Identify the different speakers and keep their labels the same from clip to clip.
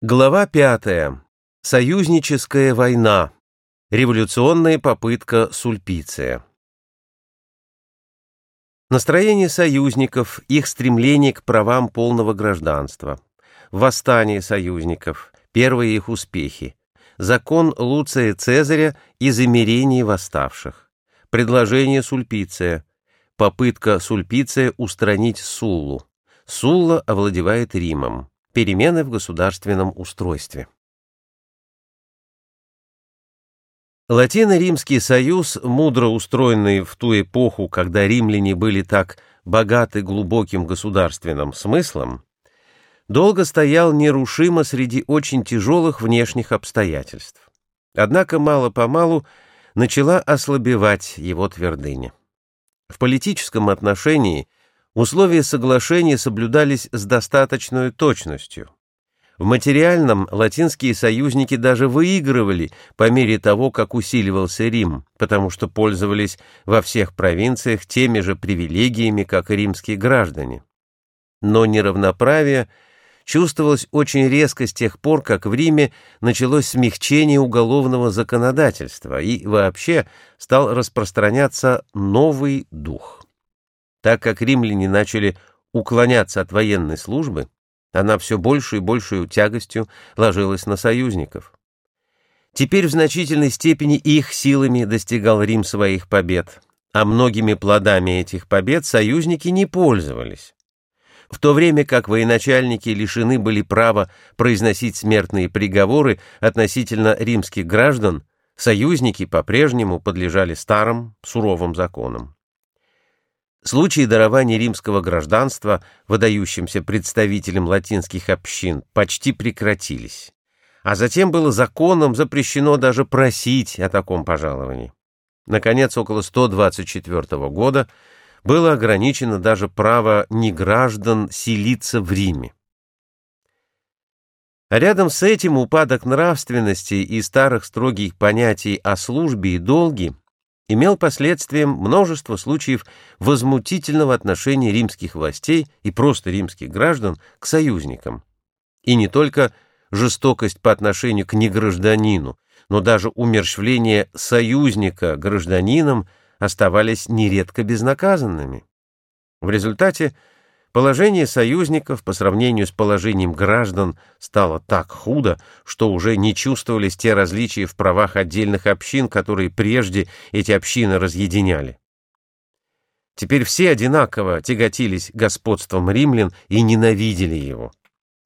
Speaker 1: Глава пятая. Союзническая война. Революционная попытка Сульпиция. Настроение союзников, их стремление к правам полного гражданства. Восстание союзников, первые их успехи. Закон Луция Цезаря и замирение восставших. Предложение Сульпиция. Попытка Сульпиция устранить Суллу. Сулла овладевает Римом. Перемены в государственном устройстве. Латино-Римский союз, мудро устроенный в ту эпоху, когда римляне были так богаты глубоким государственным смыслом, долго стоял нерушимо среди очень тяжелых внешних обстоятельств. Однако мало-помалу начала ослабевать его твердыня. В политическом отношении Условия соглашения соблюдались с достаточной точностью. В материальном латинские союзники даже выигрывали по мере того, как усиливался Рим, потому что пользовались во всех провинциях теми же привилегиями, как и римские граждане. Но неравноправие чувствовалось очень резко с тех пор, как в Риме началось смягчение уголовного законодательства и вообще стал распространяться новый дух. Так как римляне начали уклоняться от военной службы, она все большей и большей тягостью ложилась на союзников. Теперь в значительной степени их силами достигал Рим своих побед, а многими плодами этих побед союзники не пользовались. В то время как военачальники лишены были права произносить смертные приговоры относительно римских граждан, союзники по-прежнему подлежали старым суровым законам. Случаи дарования римского гражданства выдающимся представителям латинских общин почти прекратились, а затем было законом запрещено даже просить о таком пожаловании. Наконец, около 124 года было ограничено даже право неграждан селиться в Риме. А рядом с этим упадок нравственности и старых строгих понятий о службе и долге имел последствием множество случаев возмутительного отношения римских властей и просто римских граждан к союзникам. И не только жестокость по отношению к негражданину, но даже умерщвление союзника гражданином оставались нередко безнаказанными. В результате Положение союзников по сравнению с положением граждан стало так худо, что уже не чувствовались те различия в правах отдельных общин, которые прежде эти общины разъединяли. Теперь все одинаково тяготились господством римлян и ненавидели его.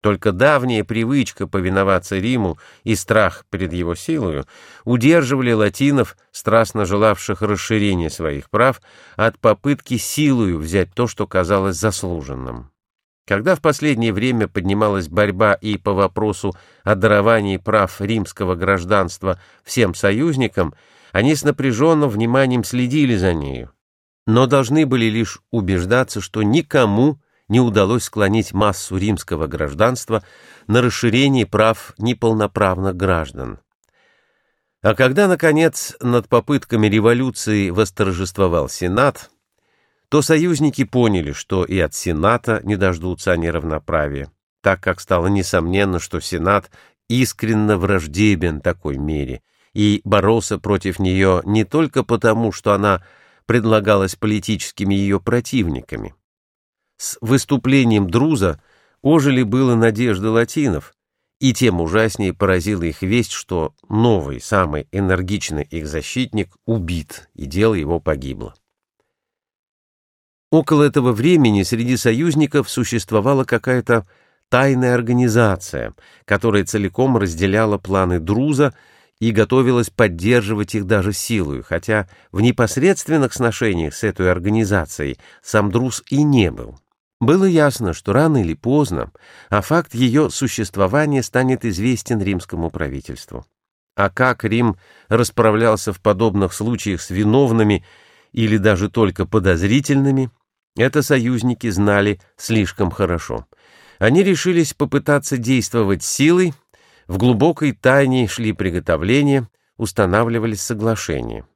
Speaker 1: Только давняя привычка повиноваться Риму и страх перед его силою удерживали латинов, страстно желавших расширения своих прав, от попытки силою взять то, что казалось заслуженным. Когда в последнее время поднималась борьба и по вопросу о даровании прав римского гражданства всем союзникам, они с напряженным вниманием следили за нею, но должны были лишь убеждаться, что никому не удалось склонить массу римского гражданства на расширение прав неполноправных граждан. А когда, наконец, над попытками революции восторжествовал Сенат, то союзники поняли, что и от Сената не дождутся они равноправия, так как стало несомненно, что Сенат искренне враждебен такой мере и боролся против нее не только потому, что она предлагалась политическими ее противниками, с выступлением Друза ожили было надежды латинов, и тем ужаснее поразила их весть, что новый, самый энергичный их защитник убит, и дело его погибло. Около этого времени среди союзников существовала какая-то тайная организация, которая целиком разделяла планы Друза и готовилась поддерживать их даже силой, хотя в непосредственных сношениях с этой организацией сам Друз и не был. Было ясно, что рано или поздно, а факт ее существования станет известен римскому правительству. А как Рим расправлялся в подобных случаях с виновными или даже только подозрительными, это союзники знали слишком хорошо. Они решились попытаться действовать силой, в глубокой тайне шли приготовления, устанавливались соглашения.